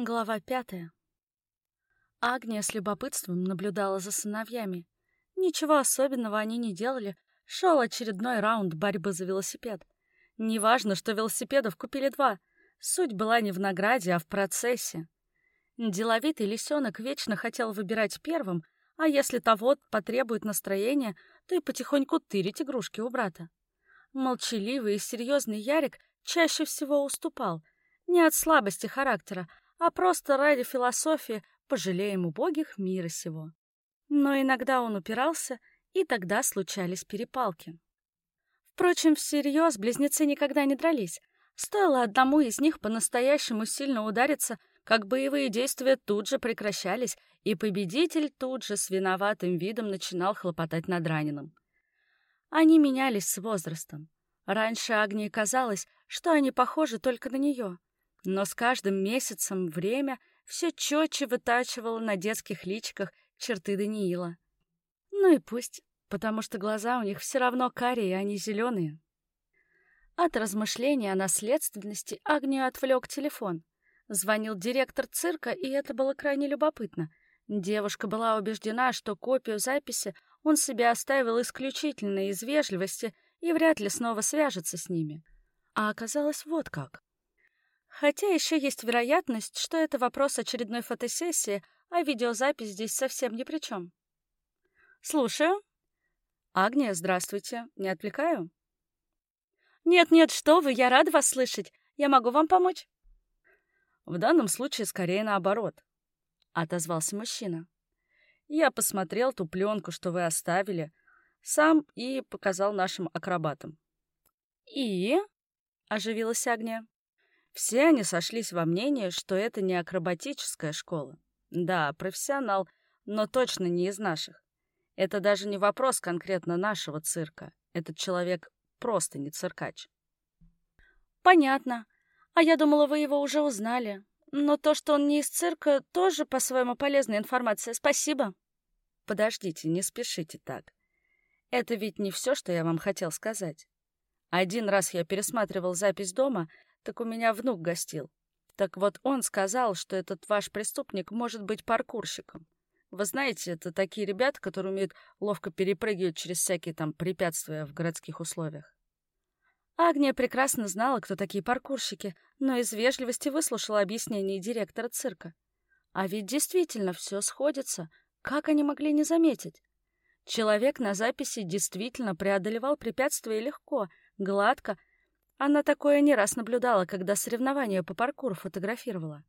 Глава пятая. Агния с любопытством наблюдала за сыновьями. Ничего особенного они не делали. Шел очередной раунд борьбы за велосипед. Неважно, что велосипедов купили два. Суть была не в награде, а в процессе. Деловитый лисенок вечно хотел выбирать первым, а если того потребует настроения, то и потихоньку тырить игрушки у брата. Молчаливый и серьезный Ярик чаще всего уступал. Не от слабости характера, а просто ради философии пожалеем убогих мира сего. Но иногда он упирался, и тогда случались перепалки. Впрочем, всерьез близнецы никогда не дрались. Стоило одному из них по-настоящему сильно удариться, как боевые действия тут же прекращались, и победитель тут же с виноватым видом начинал хлопотать над раненым. Они менялись с возрастом. Раньше Агнии казалось, что они похожи только на нее. Но с каждым месяцем время все четче вытачивало на детских личиках черты Даниила. Ну и пусть, потому что глаза у них все равно карие, а не зеленые. От размышления о наследственности Агнию отвлек телефон. Звонил директор цирка, и это было крайне любопытно. Девушка была убеждена, что копию записи он себе оставил исключительно из вежливости и вряд ли снова свяжется с ними. А оказалось вот как. Хотя еще есть вероятность, что это вопрос очередной фотосессии, а видеозапись здесь совсем ни при чем. «Слушаю». «Агния, здравствуйте. Не отвлекаю?» «Нет-нет, что вы, я рада вас слышать. Я могу вам помочь?» «В данном случае скорее наоборот», — отозвался мужчина. «Я посмотрел ту пленку, что вы оставили, сам и показал нашим акробатам». «И?» — оживилась Агния. Все они сошлись во мнении, что это не акробатическая школа. Да, профессионал, но точно не из наших. Это даже не вопрос конкретно нашего цирка. Этот человек просто не циркач. Понятно. А я думала, вы его уже узнали. Но то, что он не из цирка, тоже по-своему полезная информация. Спасибо. Подождите, не спешите так. Это ведь не все, что я вам хотел сказать. Один раз я пересматривал запись дома, так у меня внук гостил. Так вот он сказал, что этот ваш преступник может быть паркурщиком. Вы знаете, это такие ребята, которые умеют ловко перепрыгивать через всякие там препятствия в городских условиях. Агния прекрасно знала, кто такие паркурщики, но из вежливости выслушала объяснение директора цирка. А ведь действительно все сходится. Как они могли не заметить? Человек на записи действительно преодолевал препятствия легко, гладко она такое не раз наблюдала, когда соревнования по паркуру фотографировала.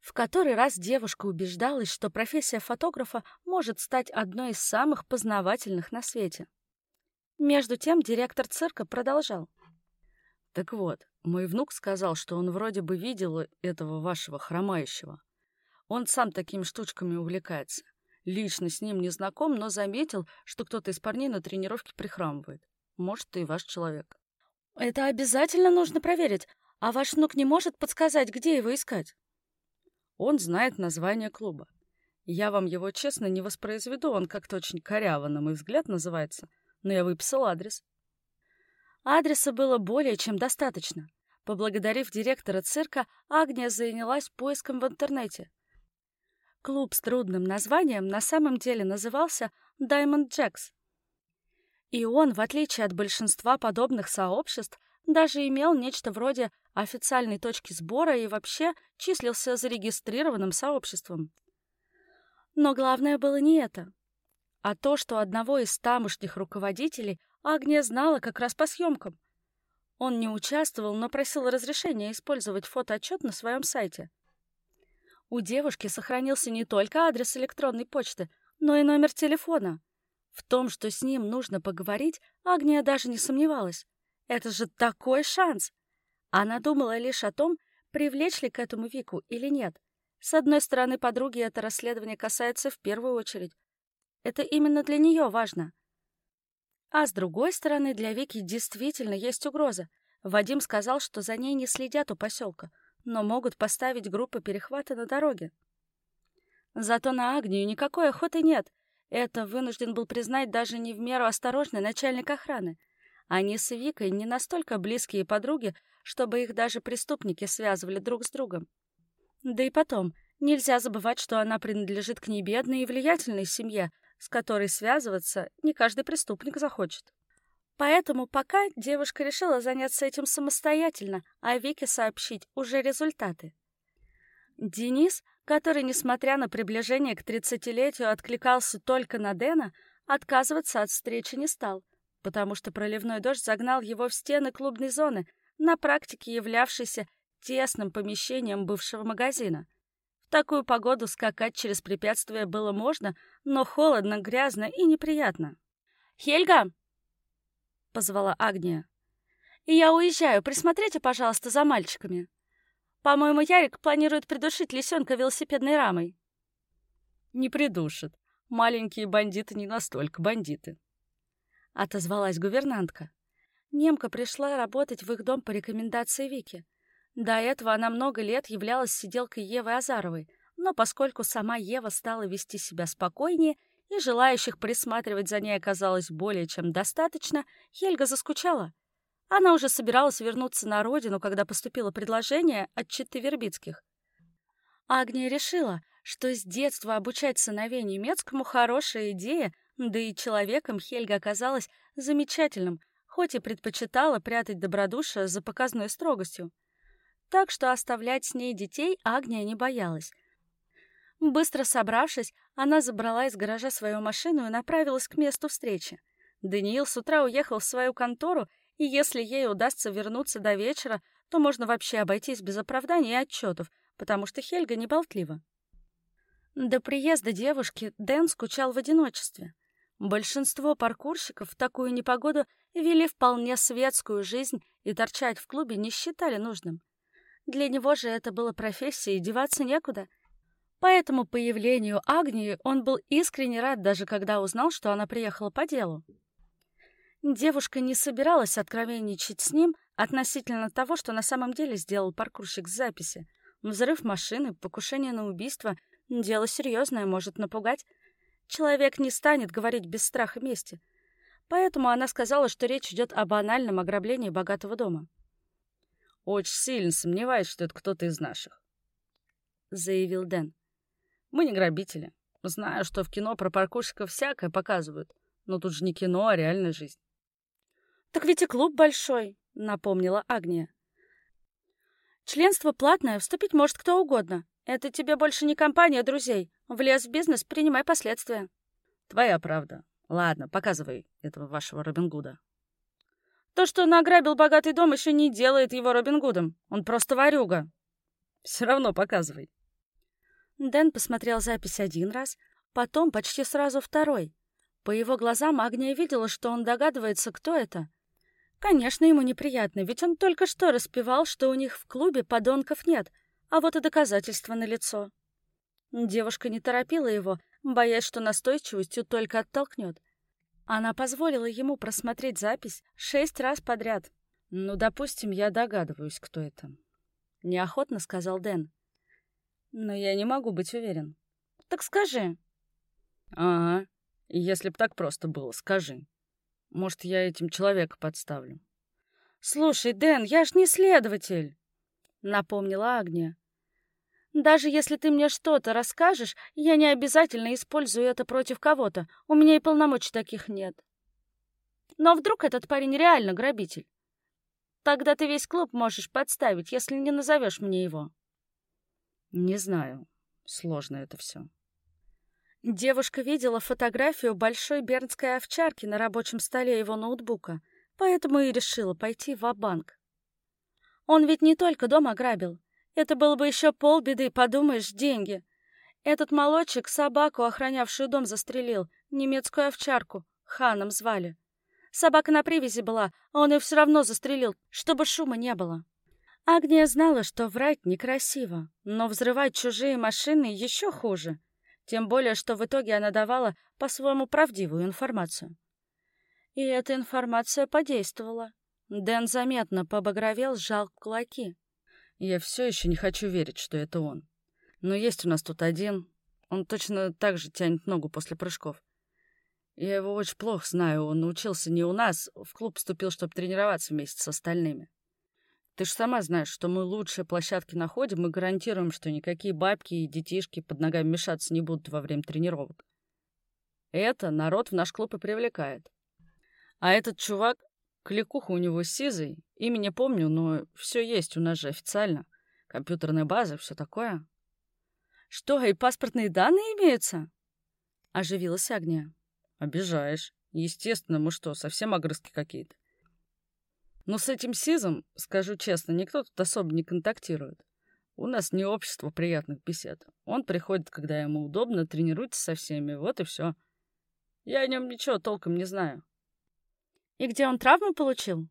В который раз девушка убеждалась, что профессия фотографа может стать одной из самых познавательных на свете. Между тем директор цирка продолжал. «Так вот, мой внук сказал, что он вроде бы видел этого вашего хромающего. Он сам такими штучками увлекается. Лично с ним не знаком, но заметил, что кто-то из парней на тренировке прихрамывает. Может, и ваш человек». «Это обязательно нужно проверить. А ваш внук не может подсказать, где его искать?» Он знает название клуба. Я вам его честно не воспроизведу, он как-то очень коряво, на мой взгляд, называется. Но я выписал адрес. Адреса было более чем достаточно. Поблагодарив директора цирка, Агния занялась поиском в интернете. Клуб с трудным названием на самом деле назывался Diamond Jacks. И он, в отличие от большинства подобных сообществ, даже имел нечто вроде официальной точки сбора и вообще числился зарегистрированным сообществом. Но главное было не это, а то, что одного из тамошних руководителей Агния знала как раз по съемкам. Он не участвовал, но просил разрешения использовать фотоотчет на своем сайте. У девушки сохранился не только адрес электронной почты, но и номер телефона. В том, что с ним нужно поговорить, Агния даже не сомневалась. Это же такой шанс! Она думала лишь о том, привлечь ли к этому Вику или нет. С одной стороны, подруги это расследование касается в первую очередь. Это именно для нее важно. А с другой стороны, для Вики действительно есть угроза. Вадим сказал, что за ней не следят у поселка, но могут поставить группы перехвата на дороге. Зато на Агнию никакой охоты нет, это вынужден был признать даже не в меру осторожный начальник охраны. Они с Викой не настолько близкие подруги, чтобы их даже преступники связывали друг с другом. Да и потом, нельзя забывать, что она принадлежит к небедной и влиятельной семье, с которой связываться не каждый преступник захочет. Поэтому пока девушка решила заняться этим самостоятельно, а Вике сообщить уже результаты. Денис, который, несмотря на приближение к тридцатилетию, откликался только на Дэна, отказываться от встречи не стал, потому что проливной дождь загнал его в стены клубной зоны, на практике являвшейся тесным помещением бывшего магазина. В такую погоду скакать через препятствия было можно, но холодно, грязно и неприятно. «Хельга!» — позвала Агния. «И я уезжаю. Присмотрите, пожалуйста, за мальчиками. По-моему, Ярик планирует придушить лисенка велосипедной рамой». «Не придушит. Маленькие бандиты не настолько бандиты», — отозвалась гувернантка. Немка пришла работать в их дом по рекомендации Вики. До этого она много лет являлась сиделкой Евы Азаровой, но поскольку сама Ева стала вести себя спокойнее и желающих присматривать за ней оказалось более чем достаточно, Хельга заскучала. Она уже собиралась вернуться на родину, когда поступило предложение от Читы Вербицких. Агния решила, что с детства обучать сыновей немецкому хорошая идея, да и человеком Хельга оказалась замечательным, хоть и предпочитала прятать добродушие за показной строгостью. Так что оставлять с ней детей Агния не боялась. Быстро собравшись, она забрала из гаража свою машину и направилась к месту встречи. Даниил с утра уехал в свою контору, и если ей удастся вернуться до вечера, то можно вообще обойтись без оправданий и отчетов, потому что Хельга не болтлива. До приезда девушки Дэн скучал в одиночестве. Большинство паркурщиков в такую непогоду вели вполне светскую жизнь и торчать в клубе не считали нужным. Для него же это было профессией, деваться некуда. Поэтому появлению Агнии он был искренне рад, даже когда узнал, что она приехала по делу. Девушка не собиралась откровенничать с ним относительно того, что на самом деле сделал паркурщик с записи. Взрыв машины, покушение на убийство Дело серьезное, может напугать. Человек не станет говорить без страха мести. Поэтому она сказала, что речь идет о банальном ограблении богатого дома. «Очень сильно сомневаюсь, что это кто-то из наших», — заявил Дэн. «Мы не грабители. Знаю, что в кино про паркурщиков всякое показывают, но тут же не кино, а реальная жизнь». «Так ведь и клуб большой», — напомнила Агния. «Членство платное, вступить может кто угодно. Это тебе больше не компания друзей. Влез в бизнес, принимай последствия. Твоя правда. Ладно, показывай этого вашего Робин Гуда. То, что он ограбил богатый дом, еще не делает его Робин Гудом. Он просто ворюга. Все равно показывай. Дэн посмотрел запись один раз, потом почти сразу второй. По его глазам Агния видела, что он догадывается, кто это. Конечно, ему неприятно, ведь он только что распевал, что у них в клубе подонков нет — а вот и доказательства налицо. Девушка не торопила его, боясь, что настойчивостью только оттолкнет. Она позволила ему просмотреть запись шесть раз подряд. «Ну, допустим, я догадываюсь, кто это», — неохотно сказал Дэн. «Но я не могу быть уверен». «Так скажи». «Ага, если б так просто было, скажи. Может, я этим человека подставлю». «Слушай, Дэн, я ж не следователь», — напомнила Агния. Даже если ты мне что-то расскажешь, я не обязательно использую это против кого-то. У меня и полномочий таких нет. Но вдруг этот парень реально грабитель? Тогда ты весь клуб можешь подставить, если не назовешь мне его. Не знаю. Сложно это все. Девушка видела фотографию большой бернской овчарки на рабочем столе его ноутбука, поэтому и решила пойти в банк Он ведь не только дом ограбил, это было бы еще полбеды, подумаешь, деньги. Этот молодчик собаку, охранявшую дом, застрелил, немецкую овчарку, ханом звали. Собака на привязи была, а он ее все равно застрелил, чтобы шума не было. Агния знала, что врать некрасиво, но взрывать чужие машины еще хуже. Тем более, что в итоге она давала по-своему правдивую информацию. И эта информация подействовала. Дэн заметно побагровел, сжал кулаки. Я все еще не хочу верить, что это он. Но есть у нас тут один. Он точно так же тянет ногу после прыжков. Я его очень плохо знаю. Он научился не у нас. В клуб вступил, чтобы тренироваться вместе с остальными. Ты ж сама знаешь, что мы лучшие площадки находим и гарантируем, что никакие бабки и детишки под ногами мешаться не будут во время тренировок. Это народ в наш клуб и привлекает. А этот чувак, кликуха у него сизый, имя помню, но все есть у нас же официально. Компьютерная база, все такое. Что, и паспортные данные имеются? Оживилась Агния. Обижаешь. Естественно, мы что, совсем огрызки какие-то? Но с этим Сизом, скажу честно, никто тут особо не контактирует. У нас не общество приятных бесед. Он приходит, когда ему удобно, тренируется со всеми, вот и все. Я о нем ничего толком не знаю. И где он травму получил?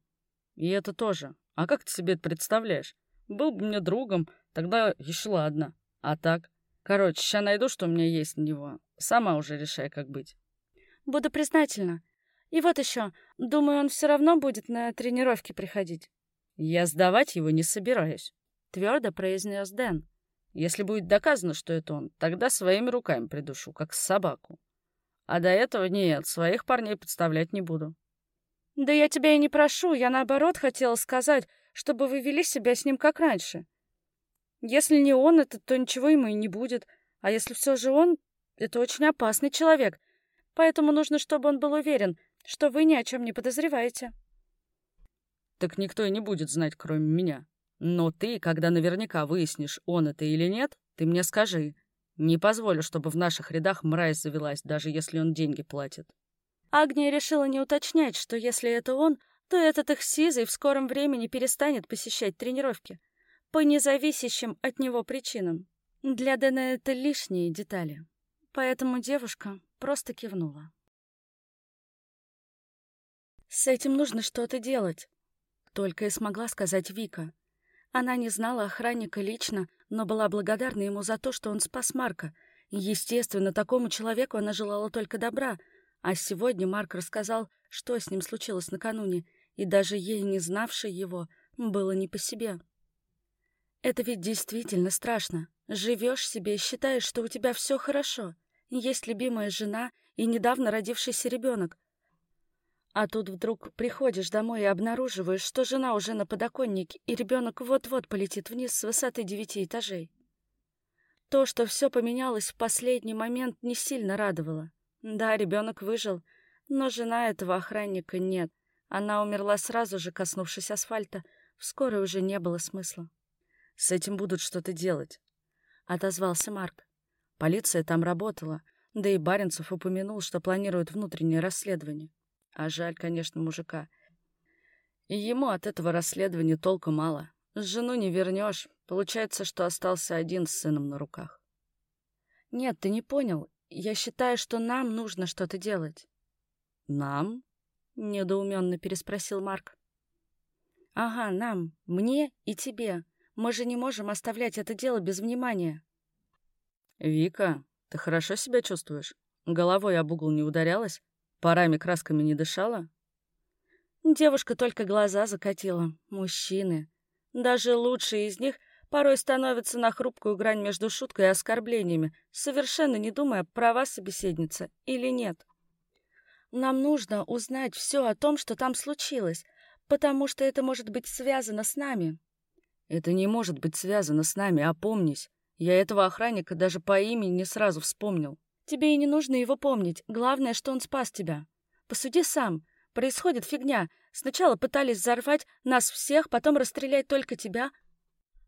И это тоже. А как ты себе это представляешь? Был бы мне другом, тогда еще ладно. А так? Короче, сейчас найду, что у меня есть на него. Сама уже решай, как быть. Буду признательна. И вот еще, думаю, он все равно будет на тренировки приходить. Я сдавать его не собираюсь, твердо произнес Дэн. Если будет доказано, что это он, тогда своими руками придушу, как собаку. А до этого нет, своих парней подставлять не буду. Да я тебя и не прошу, я наоборот хотела сказать, чтобы вы вели себя с ним как раньше. Если не он это, то ничего ему и не будет. А если все же он, это очень опасный человек. Поэтому нужно, чтобы он был уверен, что вы ни о чем не подозреваете. Так никто и не будет знать, кроме меня. Но ты, когда наверняка выяснишь, он это или нет, ты мне скажи. Не позволю, чтобы в наших рядах мразь завелась, даже если он деньги платит. Агния решила не уточнять, что если это он, то этот их сизый в скором времени перестанет посещать тренировки. По независящим от него причинам. Для Дэна это лишние детали. Поэтому девушка просто кивнула. «С этим нужно что-то делать», — только и смогла сказать Вика. Она не знала охранника лично, но была благодарна ему за то, что он спас Марка. естественно, такому человеку она желала только добра. А сегодня Марк рассказал, что с ним случилось накануне, и даже ей, не знавшей его, было не по себе. Это ведь действительно страшно. Живешь себе и считаешь, что у тебя все хорошо. Есть любимая жена и недавно родившийся ребенок. А тут вдруг приходишь домой и обнаруживаешь, что жена уже на подоконнике, и ребенок вот-вот полетит вниз с высоты девяти этажей. То, что все поменялось в последний момент, не сильно радовало. Да, ребенок выжил, но жена этого охранника нет. Она умерла сразу же, коснувшись асфальта. Вскоре уже не было смысла. «С этим будут что-то делать», — отозвался Марк. Полиция там работала, да и Баренцев упомянул, что планирует внутреннее расследование. А жаль, конечно, мужика. И ему от этого расследования толку мало. Жену не вернешь. Получается, что остался один с сыном на руках. Нет, ты не понял. Я считаю, что нам нужно что-то делать. Нам? Недоуменно переспросил Марк. Ага, нам. Мне и тебе. Мы же не можем оставлять это дело без внимания. Вика, ты хорошо себя чувствуешь? Головой об угол не ударялась? Парами красками не дышала? Девушка только глаза закатила. Мужчины. Даже лучшие из них порой становятся на хрупкую грань между шуткой и оскорблениями, совершенно не думая, права собеседница или нет. Нам нужно узнать все о том, что там случилось, потому что это может быть связано с нами. Это не может быть связано с нами, опомнись. Я этого охранника даже по имени не сразу вспомнил. Тебе и не нужно его помнить. Главное, что он спас тебя. Посуди сам. Происходит фигня. Сначала пытались взорвать нас всех, потом расстрелять только тебя.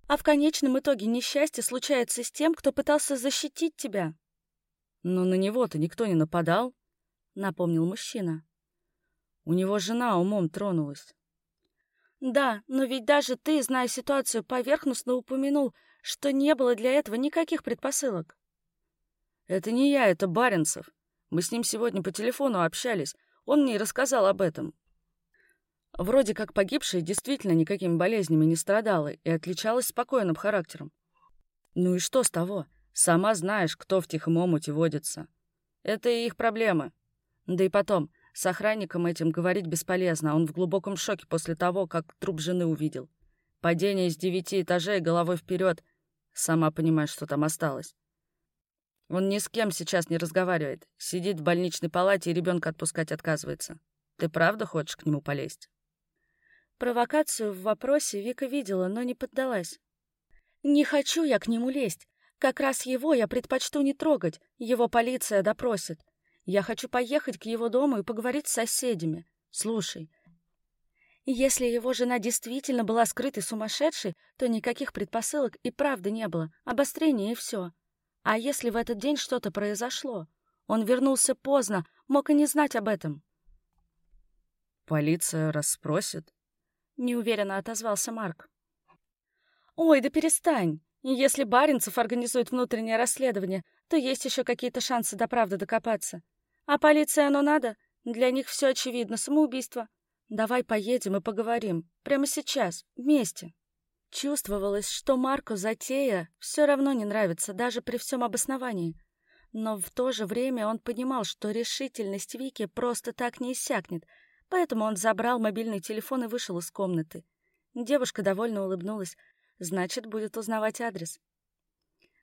А в конечном итоге несчастье случается с тем, кто пытался защитить тебя. Но на него-то никто не нападал, напомнил мужчина. У него жена умом тронулась. Да, но ведь даже ты, зная ситуацию, поверхностно упомянул, что не было для этого никаких предпосылок. «Это не я, это Баренцев. Мы с ним сегодня по телефону общались. Он мне рассказал об этом. Вроде как погибшая действительно никакими болезнями не страдала и отличалась спокойным характером. Ну и что с того? Сама знаешь, кто в тихом омуте водится. Это и их проблемы. Да и потом, с охранником этим говорить бесполезно, он в глубоком шоке после того, как труп жены увидел. Падение с девяти этажей головой вперед. Сама понимаешь, что там осталось. Он ни с кем сейчас не разговаривает. Сидит в больничной палате и ребенка отпускать отказывается. Ты правда хочешь к нему полезть? Провокацию в вопросе Вика видела, но не поддалась. «Не хочу я к нему лезть. Как раз его я предпочту не трогать, его полиция допросит. Я хочу поехать к его дому и поговорить с соседями. Слушай, если его жена действительно была скрытой сумасшедшей, то никаких предпосылок и правды не было, обострение и все. А если в этот день что-то произошло? Он вернулся поздно, мог и не знать об этом. «Полиция расспросит?» — неуверенно отозвался Марк. «Ой, да перестань! Если Баринцев организует внутреннее расследование, то есть еще какие-то шансы до правды докопаться. А полиции оно надо? Для них все очевидно, самоубийство. Давай поедем и поговорим. Прямо сейчас, вместе. Чувствовалось, что Марку затея все равно не нравится, даже при всем обосновании. Но в то же время он понимал, что решительность Вики просто так не иссякнет, поэтому он забрал мобильный телефон и вышел из комнаты. Девушка довольно улыбнулась, Значит, будет узнавать адрес.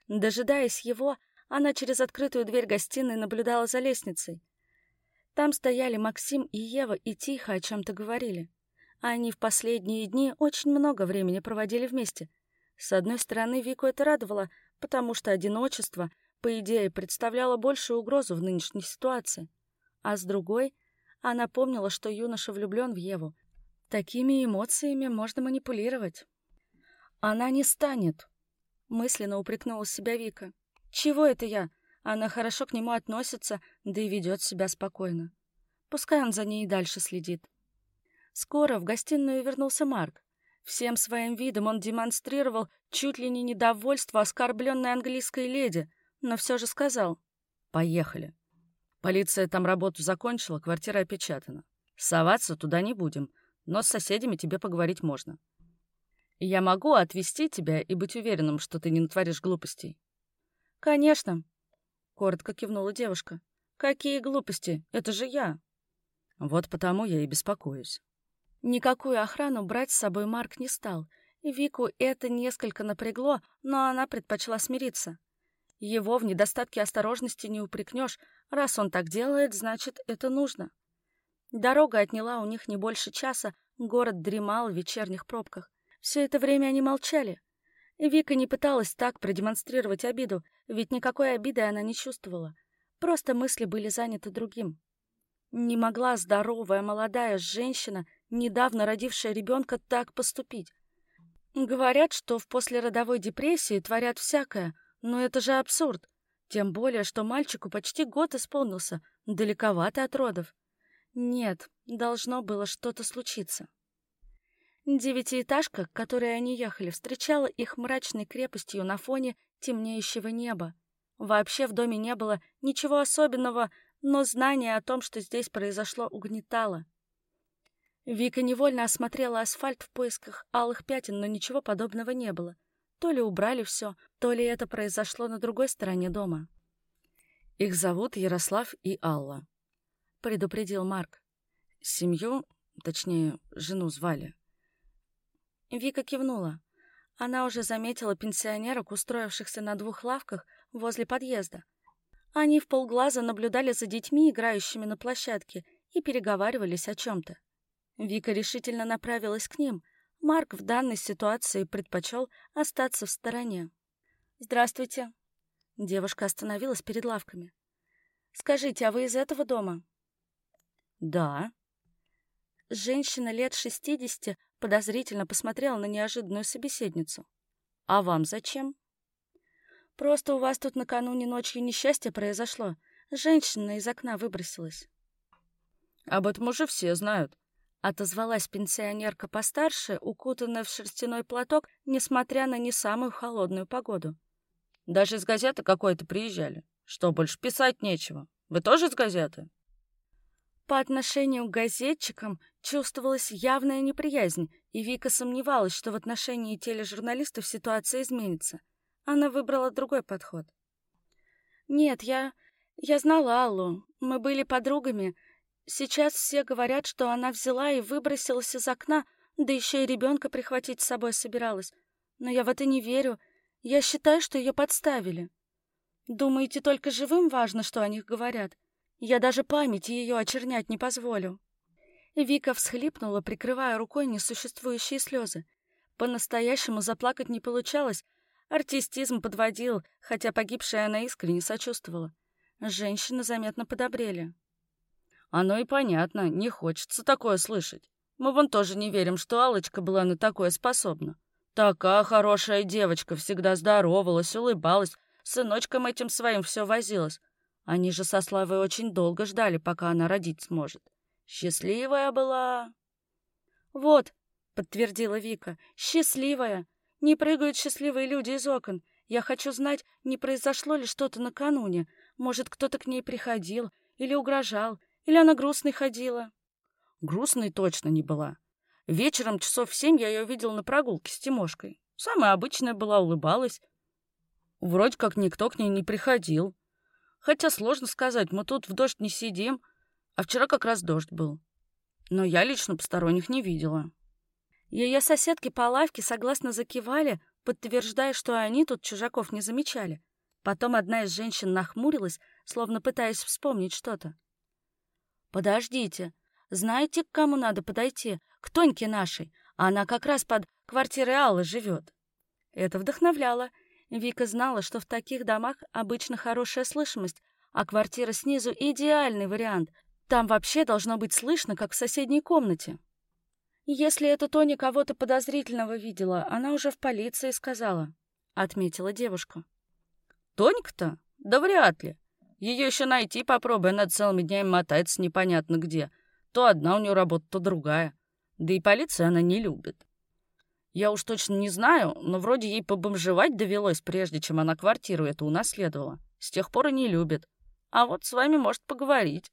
Дожидаясь его, она через открытую дверь гостиной наблюдала за лестницей. Там стояли Максим и Ева и тихо о чем-то говорили. Они в последние дни очень много времени проводили вместе. С одной стороны, Вику это радовало, потому что одиночество, по идее, представляло большую угрозу в нынешней ситуации. А с другой, она помнила, что юноша влюблен в Еву. Такими эмоциями можно манипулировать. Она не станет. Мысленно упрекнула себя Вика. Чего это я? Она хорошо к нему относится, да и ведет себя спокойно. Пускай он за ней и дальше следит. Скоро в гостиную вернулся Марк. Всем своим видом он демонстрировал чуть ли не недовольство оскорбленной английской леди, но все же сказал. «Поехали. Полиция там работу закончила, квартира опечатана. Соваться туда не будем, но с соседями тебе поговорить можно. Я могу отвезти тебя и быть уверенным, что ты не натворишь глупостей. Конечно, коротко кивнула девушка. Какие глупости? Это же я. Вот потому я и беспокоюсь. Никакую охрану брать с собой Марк не стал. Вику это несколько напрягло, но она предпочла смириться. Его в недостатке осторожности не упрекнешь. Раз он так делает, значит, это нужно. Дорога отняла у них не больше часа, город дремал в вечерних пробках. Все это время они молчали. Вика не пыталась так продемонстрировать обиду, ведь никакой обиды она не чувствовала. Просто мысли были заняты другим. Не могла здоровая молодая женщина, недавно родившая ребенка, так поступить. Говорят, что в послеродовой депрессии творят всякое, но это же абсурд. Тем более, что мальчику почти год исполнился, далековато от родов. Нет, должно было что-то случиться. Девятиэтажка, к которой они ехали, встречала их мрачной крепостью на фоне темнеющего неба. Вообще в доме не было ничего особенного, но знание о том, что здесь произошло, угнетало. Вика невольно осмотрела асфальт в поисках алых пятен, но ничего подобного не было. То ли убрали все, то ли это произошло на другой стороне дома. «Их зовут Ярослав и Алла», — предупредил Марк. «Семью, точнее, жену звали Вика кивнула. Она уже заметила пенсионерок, устроившихся на двух лавках возле подъезда. Они в полглаза наблюдали за детьми, играющими на площадке, и переговаривались о чем-то. Вика решительно направилась к ним. Марк в данной ситуации предпочел остаться в стороне. «Здравствуйте». Девушка остановилась перед лавками. «Скажите, а вы из этого дома?» «Да». Женщина лет шестидесяти Подозрительно посмотрел на неожиданную собеседницу. «А вам зачем?» «Просто у вас тут накануне ночью несчастье произошло. Женщина из окна выбросилась». «Об этом уже все знают», — отозвалась пенсионерка постарше, укутанная в шерстяной платок, несмотря на не самую холодную погоду. «Даже из газеты какой-то приезжали. Что, больше писать нечего? Вы тоже из газеты?» По отношению к газетчикам чувствовалась явная неприязнь, и Вика сомневалась, что в отношении тележурналистов ситуация изменится. Она выбрала другой подход. «Нет, я... я знала Аллу. Мы были подругами. Сейчас все говорят, что она взяла и выбросилась из окна, да еще и ребенка прихватить с собой собиралась. Но я в это не верю. Я считаю, что ее подставили. Думаете, только живым важно, что о них говорят?» Я даже память ее очернять не позволю. Вика всхлипнула, прикрывая рукой несуществующие слезы. По-настоящему заплакать не получалось. Артистизм подводил, хотя погибшая она искренне сочувствовала. Женщины заметно подобрели. Оно и понятно, не хочется такое слышать. Мы вон тоже не верим, что алочка была на такое способна. Такая хорошая девочка, всегда здоровалась, улыбалась, сыночком этим своим все возилась. Они же со Славой очень долго ждали, пока она родить сможет. Счастливая была. Вот, подтвердила Вика, счастливая. Не прыгают счастливые люди из окон. Я хочу знать, не произошло ли что-то накануне. Может, кто-то к ней приходил или угрожал, или она грустной ходила. Грустной точно не была. Вечером часов в семь я ее видел на прогулке с Тимошкой. Самая обычная была, улыбалась. Вроде как никто к ней не приходил. Хотя сложно сказать, мы тут в дождь не сидим, а вчера как раз дождь был. Но я лично посторонних не видела. Ее соседки по лавке согласно закивали, подтверждая, что они тут чужаков не замечали. Потом одна из женщин нахмурилась, словно пытаясь вспомнить что-то. «Подождите, знаете, к кому надо подойти? К Тоньке нашей. Она как раз под квартирой Аллы живет». Это вдохновляло, Вика знала, что в таких домах обычно хорошая слышимость, а квартира снизу — идеальный вариант. Там вообще должно быть слышно, как в соседней комнате. «Если эта Тоня кого-то подозрительного видела, она уже в полиции сказала», — отметила девушка. «Тонька-то? Да вряд ли. Ее еще найти попробуй, она целыми днями мотается непонятно где. То одна у нее работа, то другая. Да и полиция она не любит. Я уж точно не знаю, но вроде ей побомжевать довелось, прежде чем она квартиру эту унаследовала. С тех пор и не любит. А вот с вами может поговорить.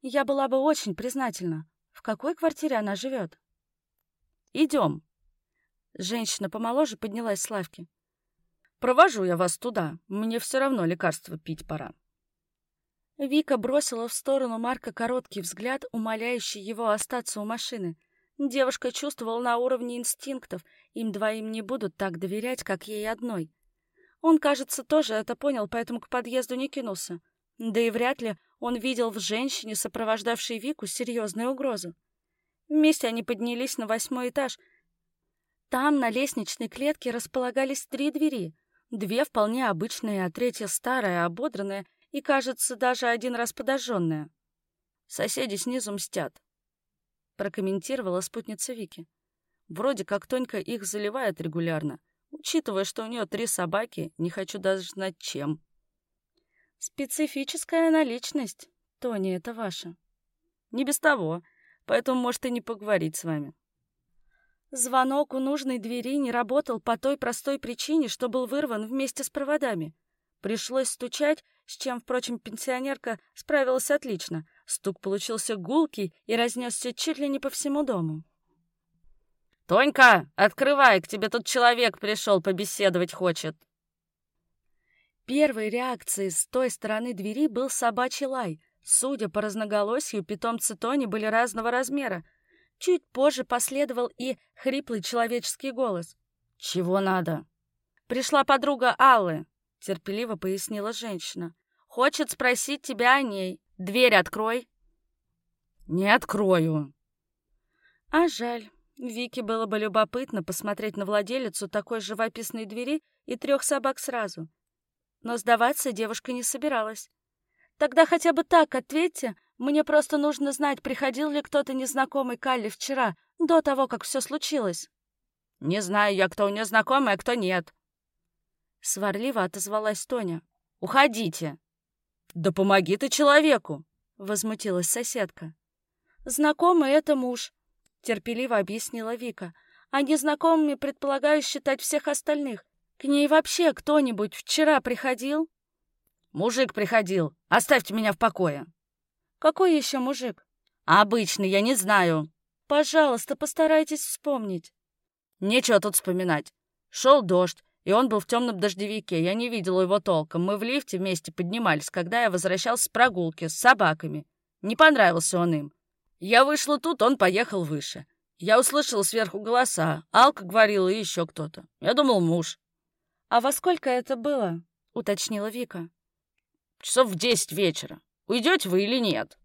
Я была бы очень признательна. В какой квартире она живет? Идем. Женщина помоложе поднялась с лавки. Провожу я вас туда. Мне все равно лекарство пить пора. Вика бросила в сторону Марка короткий взгляд, умоляющий его остаться у машины — Девушка чувствовала на уровне инстинктов, им двоим не будут так доверять, как ей одной. Он, кажется, тоже это понял, поэтому к подъезду не кинулся. Да и вряд ли он видел в женщине, сопровождавшей Вику, серьезную угрозу. Вместе они поднялись на восьмой этаж. Там на лестничной клетке располагались три двери. Две вполне обычные, а третья старая, ободранная и, кажется, даже один раз подожженная. Соседи снизу мстят прокомментировала спутница Вики. Вроде как Тонька их заливает регулярно. Учитывая, что у нее три собаки, не хочу даже знать чем. Специфическая наличность. Тони, это ваша. Не без того, поэтому может и не поговорить с вами. Звонок у нужной двери не работал по той простой причине, что был вырван вместе с проводами. Пришлось стучать, с чем, впрочем, пенсионерка справилась отлично. Стук получился гулкий и разнесся чуть ли не по всему дому. «Тонька, открывай, к тебе тут человек пришел, побеседовать хочет!» Первой реакцией с той стороны двери был собачий лай. Судя по разноголосию, питомцы Тони были разного размера. Чуть позже последовал и хриплый человеческий голос. «Чего надо?» «Пришла подруга Аллы», — терпеливо пояснила женщина. «Хочет спросить тебя о ней. Дверь открой. Не открою. А жаль. Вике было бы любопытно посмотреть на владелицу такой живописной двери и трех собак сразу. Но сдаваться девушка не собиралась. Тогда хотя бы так ответьте. Мне просто нужно знать, приходил ли кто-то незнакомый Калли вчера, до того, как все случилось. Не знаю я, кто у нее знакомый, а кто нет. Сварливо отозвалась Тоня. Уходите. «Да помоги ты человеку!» — возмутилась соседка. «Знакомый — это муж», — терпеливо объяснила Вика. «А незнакомыми предполагаю считать всех остальных. К ней вообще кто-нибудь вчера приходил?» «Мужик приходил. Оставьте меня в покое». «Какой еще мужик?» «Обычный, я не знаю». «Пожалуйста, постарайтесь вспомнить». «Нечего тут вспоминать. Шел дождь. И он был в темном дождевике. Я не видела его толком. Мы в лифте вместе поднимались, когда я возвращался с прогулки с собаками. Не понравился он им. Я вышла тут, он поехал выше. Я услышала сверху голоса. Алка говорила и еще кто-то. Я думал, муж. «А во сколько это было?» — уточнила Вика. «Часов в десять вечера. Уйдете вы или нет?»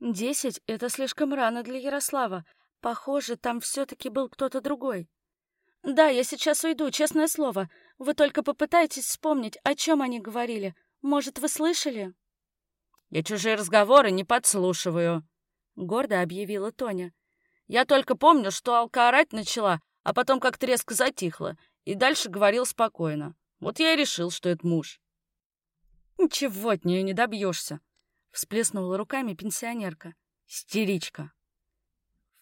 Десять — это слишком рано для Ярослава. Похоже, там все-таки был кто-то другой. Да, я сейчас уйду, честное слово. Вы только попытайтесь вспомнить, о чем они говорили. Может, вы слышали? Я чужие разговоры не подслушиваю, — гордо объявила Тоня. Я только помню, что Алка орать начала, а потом как-то резко затихла, и дальше говорил спокойно. Вот я и решил, что это муж. Ничего от нее не добьешься, всплеснула руками пенсионерка. Истеричка.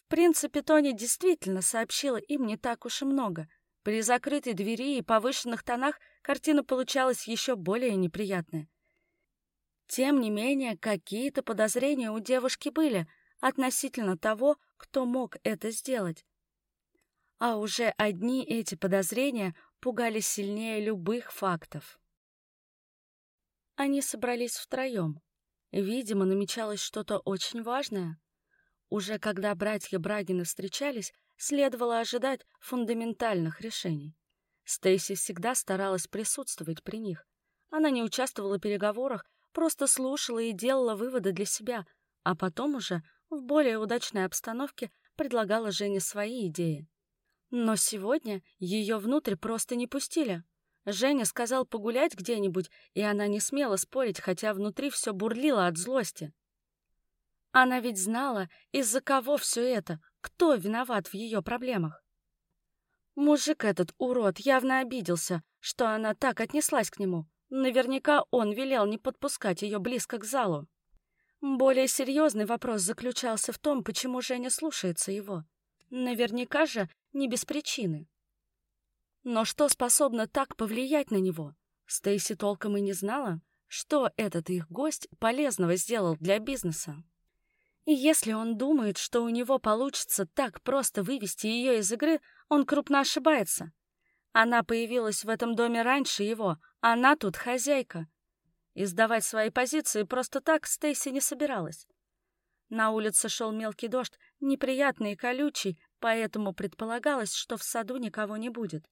В принципе, Тоня действительно сообщила им не так уж и много. При закрытой двери и повышенных тонах картина получалась еще более неприятная. Тем не менее, какие-то подозрения у девушки были относительно того, кто мог это сделать. А уже одни эти подозрения пугали сильнее любых фактов. Они собрались втроем. Видимо, намечалось что-то очень важное. Уже когда братья Брагины встречались, следовало ожидать фундаментальных решений. Стейси всегда старалась присутствовать при них. Она не участвовала в переговорах, просто слушала и делала выводы для себя, а потом уже в более удачной обстановке предлагала Жене свои идеи. Но сегодня ее внутрь просто не пустили. Женя сказал погулять где-нибудь, и она не смела спорить, хотя внутри все бурлило от злости. Она ведь знала, из-за кого все это, кто виноват в ее проблемах. Мужик этот, урод, явно обиделся, что она так отнеслась к нему. Наверняка он велел не подпускать ее близко к залу. Более серьезный вопрос заключался в том, почему Женя слушается его. Наверняка же не без причины. Но что способно так повлиять на него? Стейси толком и не знала, что этот их гость полезного сделал для бизнеса. И если он думает, что у него получится так просто вывести ее из игры, он крупно ошибается. Она появилась в этом доме раньше его, она тут хозяйка. И сдавать свои позиции просто так Стейси не собиралась. На улице шел мелкий дождь, неприятный и колючий, поэтому предполагалось, что в саду никого не будет.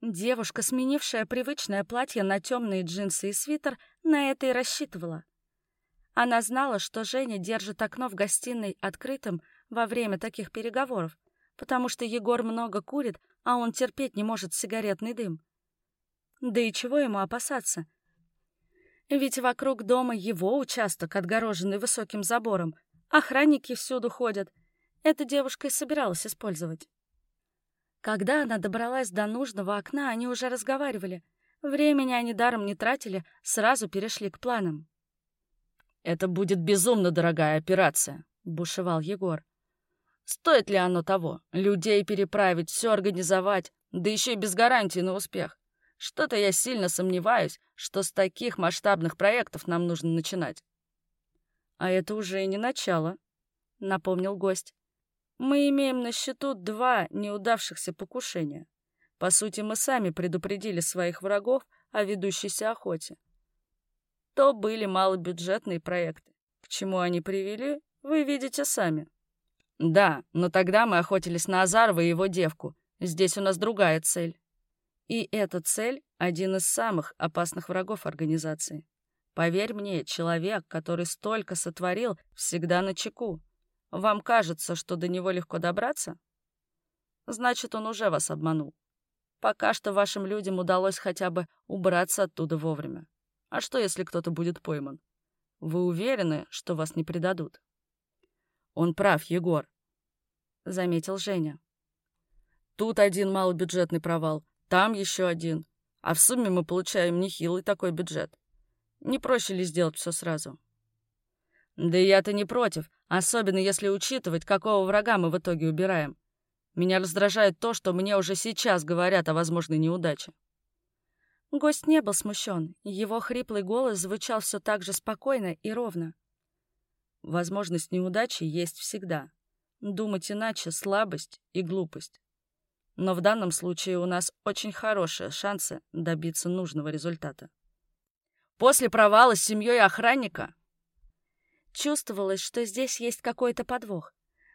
Девушка, сменившая привычное платье на темные джинсы и свитер, на это и рассчитывала. Она знала, что Женя держит окно в гостиной открытым во время таких переговоров, потому что Егор много курит, а он терпеть не может сигаретный дым. Да и чего ему опасаться? Ведь вокруг дома его участок, отгороженный высоким забором, охранники всюду ходят, эта девушка и собиралась использовать. Когда она добралась до нужного окна, они уже разговаривали. Времени они даром не тратили, сразу перешли к планам. «Это будет безумно дорогая операция», — бушевал Егор. «Стоит ли оно того? Людей переправить, все организовать, да еще и без гарантии на успех. Что-то я сильно сомневаюсь, что с таких масштабных проектов нам нужно начинать». «А это уже и не начало», — напомнил гость. Мы имеем на счету два неудавшихся покушения. По сути, мы сами предупредили своих врагов о ведущейся охоте. То были малобюджетные проекты. К чему они привели, вы видите сами. Да, но тогда мы охотились на Азарова и его девку. Здесь у нас другая цель. И эта цель — один из самых опасных врагов организации. Поверь мне, человек, который столько сотворил, всегда на чеку. Вам кажется, что до него легко добраться? Значит, он уже вас обманул. Пока что вашим людям удалось хотя бы убраться оттуда вовремя. А что, если кто-то будет пойман? Вы уверены, что вас не предадут? Он прав, Егор, — заметил Женя. Тут один малобюджетный провал, там еще один. А в сумме мы получаем нехилый такой бюджет. Не проще ли сделать все сразу? Да я-то не против, особенно если учитывать, какого врага мы в итоге убираем. Меня раздражает то, что мне уже сейчас говорят о возможной неудаче. Гость не был смущен, его хриплый голос звучал все так же спокойно и ровно. Возможность неудачи есть всегда. Думать иначе — слабость и глупость. Но в данном случае у нас очень хорошие шансы добиться нужного результата. После провала с семьей охранника Чувствовалось, что здесь есть какой-то подвох.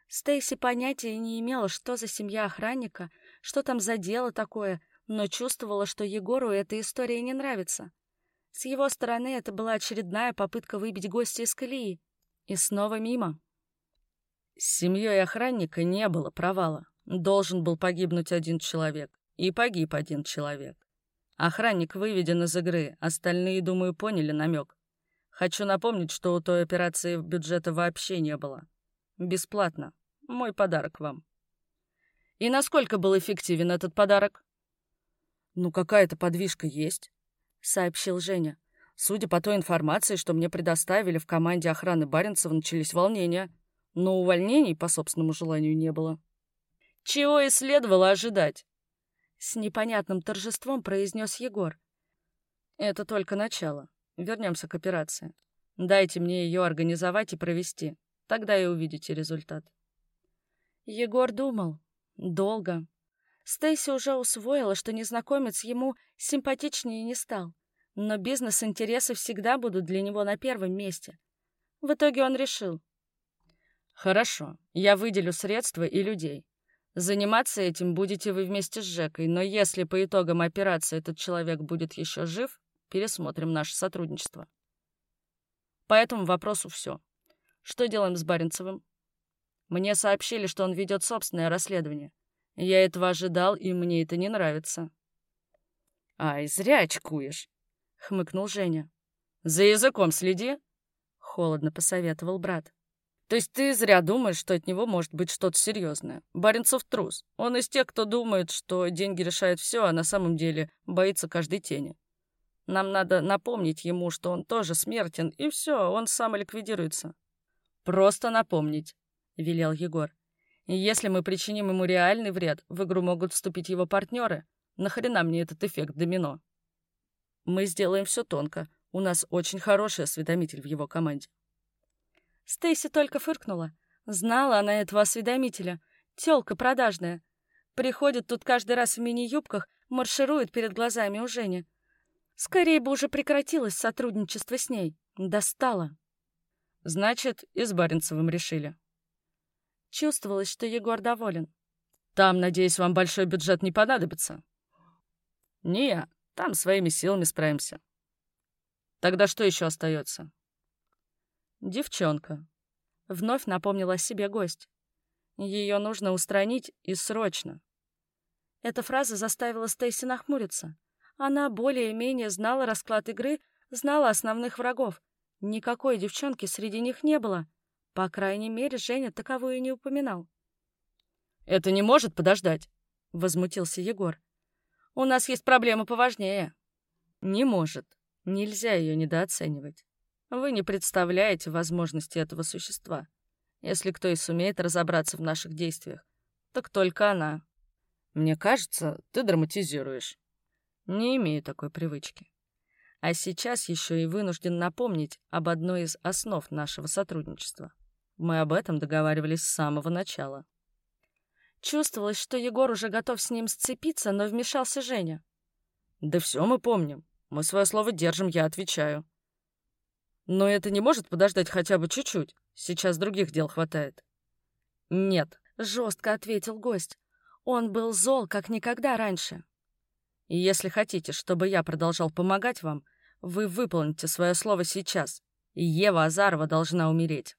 Стейси понятия не имела, что за семья охранника, что там за дело такое, но чувствовала, что Егору эта история не нравится. С его стороны это была очередная попытка выбить гостя из колеи. И снова мимо. С семьей охранника не было провала. Должен был погибнуть один человек. И погиб один человек. Охранник выведен из игры, остальные, думаю, поняли намек. Хочу напомнить, что у той операции бюджета вообще не было. Бесплатно. Мой подарок вам. И насколько был эффективен этот подарок? Ну, какая-то подвижка есть, сообщил Женя. Судя по той информации, что мне предоставили в команде охраны Баренцева, начались волнения, но увольнений по собственному желанию не было. Чего и следовало ожидать? С непонятным торжеством произнес Егор. Это только начало. Вернемся к операции. Дайте мне ее организовать и провести. Тогда и увидите результат. Егор думал. Долго. Стейси уже усвоила, что незнакомец ему симпатичнее не стал. Но бизнес-интересы всегда будут для него на первом месте. В итоге он решил. «Хорошо, я выделю средства и людей. Заниматься этим будете вы вместе с Жекой, но если по итогам операции этот человек будет еще жив, пересмотрим наше сотрудничество. По этому вопросу все. Что делаем с Баренцевым? Мне сообщили, что он ведет собственное расследование. Я этого ожидал, и мне это не нравится. «Ай, зря очкуешь», — хмыкнул Женя. «За языком следи», — холодно посоветовал брат. «То есть ты зря думаешь, что от него может быть что-то серьезное. Баренцев трус. Он из тех, кто думает, что деньги решают все, а на самом деле боится каждой тени. Нам надо напомнить ему, что он тоже смертен, и все, он сам ликвидируется. Просто напомнить, — велел Егор. Если мы причиним ему реальный вред, в игру могут вступить его партнеры. Нахрена мне этот эффект домино? Мы сделаем все тонко. У нас очень хороший осведомитель в его команде. Стейси только фыркнула. Знала она этого осведомителя. Тёлка продажная. Приходит тут каждый раз в мини-юбках, марширует перед глазами у Жени. Скорее бы уже прекратилось сотрудничество с ней. Достала. Значит, и с Баренцевым решили. Чувствовалось, что Егор доволен. Там, надеюсь, вам большой бюджет не понадобится. Не, там своими силами справимся. Тогда что еще остается? Девчонка. Вновь напомнила о себе гость. Ее нужно устранить и срочно. Эта фраза заставила Стейси нахмуриться. Она более-менее знала расклад игры, знала основных врагов. Никакой девчонки среди них не было. По крайней мере, Женя таковую не упоминал. «Это не может подождать», — возмутился Егор. «У нас есть проблема поважнее». «Не может. Нельзя ее недооценивать. Вы не представляете возможности этого существа. Если кто и сумеет разобраться в наших действиях, так только она. Мне кажется, ты драматизируешь». Не имею такой привычки. А сейчас еще и вынужден напомнить об одной из основ нашего сотрудничества. Мы об этом договаривались с самого начала. Чувствовалось, что Егор уже готов с ним сцепиться, но вмешался Женя. «Да все мы помним. Мы свое слово держим, я отвечаю. Но это не может подождать хотя бы чуть-чуть. Сейчас других дел хватает». «Нет», — жестко ответил гость. Он был зол, как никогда раньше. И если хотите, чтобы я продолжал помогать вам, вы выполните свое слово сейчас, и Ева Азарова должна умереть.